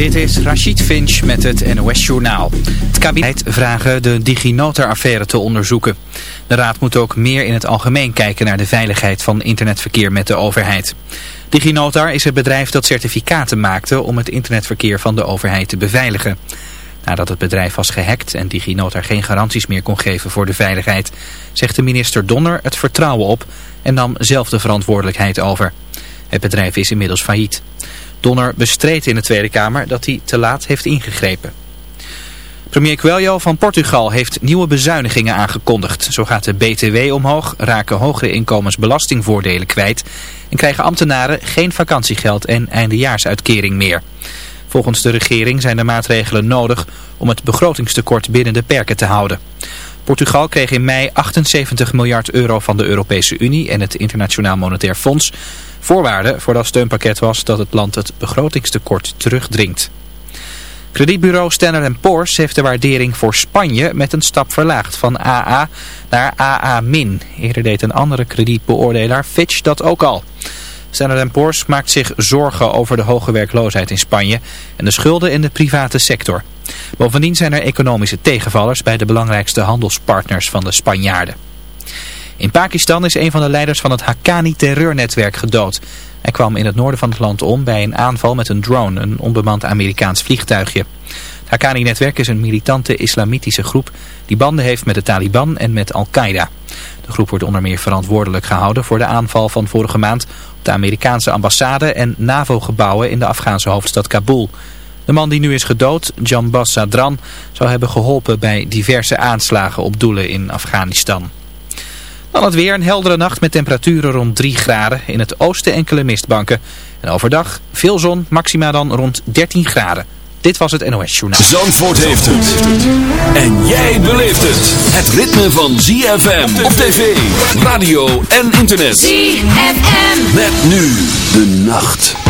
Dit is Rachid Finch met het NOS Journaal. Het kabinet vragen de DigiNotar-affaire te onderzoeken. De raad moet ook meer in het algemeen kijken naar de veiligheid van internetverkeer met de overheid. DigiNotar is het bedrijf dat certificaten maakte om het internetverkeer van de overheid te beveiligen. Nadat het bedrijf was gehackt en DigiNotar geen garanties meer kon geven voor de veiligheid, zegt de minister Donner het vertrouwen op en nam zelf de verantwoordelijkheid over. Het bedrijf is inmiddels failliet. Donner bestreed in de Tweede Kamer dat hij te laat heeft ingegrepen. Premier Coelho van Portugal heeft nieuwe bezuinigingen aangekondigd. Zo gaat de BTW omhoog, raken hogere inkomens belastingvoordelen kwijt... en krijgen ambtenaren geen vakantiegeld en eindejaarsuitkering meer. Volgens de regering zijn de maatregelen nodig om het begrotingstekort binnen de perken te houden. Portugal kreeg in mei 78 miljard euro van de Europese Unie en het Internationaal Monetair Fonds. Voorwaarde voor dat steunpakket was dat het land het begrotingstekort terugdringt. Kredietbureau Standard Poor's heeft de waardering voor Spanje met een stap verlaagd van AA naar AA-. Eerder deed een andere kredietbeoordelaar Fitch dat ook al. Standard Poor's maakt zich zorgen over de hoge werkloosheid in Spanje en de schulden in de private sector. Bovendien zijn er economische tegenvallers bij de belangrijkste handelspartners van de Spanjaarden. In Pakistan is een van de leiders van het Haqqani-terreurnetwerk gedood. Hij kwam in het noorden van het land om bij een aanval met een drone, een onbemand Amerikaans vliegtuigje. Het Haqqani-netwerk is een militante islamitische groep die banden heeft met de Taliban en met Al-Qaeda. De groep wordt onder meer verantwoordelijk gehouden voor de aanval van vorige maand op de Amerikaanse ambassade en NAVO-gebouwen in de Afghaanse hoofdstad Kabul. De man die nu is gedood, Jambas Sadran, zou hebben geholpen bij diverse aanslagen op doelen in Afghanistan. Dan het weer, een heldere nacht met temperaturen rond 3 graden. In het oosten enkele mistbanken. En overdag veel zon, maxima dan rond 13 graden. Dit was het NOS Journaal. Zandvoort heeft het. En jij beleeft het. Het ritme van ZFM op tv, radio en internet. ZFM. Met nu de nacht.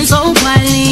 so quietly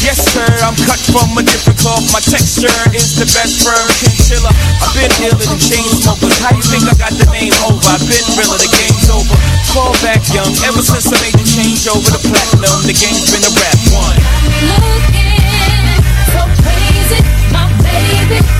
Yes, sir, I'm cut from a different cloth. My texture is the best firm chinchilla. I've been ill the chain smokers. How you think I got the name over? I've been real, the game's over. Fall back young, ever since I made the change over the platinum. The game's been a rap one. Looking so crazy, my baby.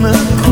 Luna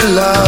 het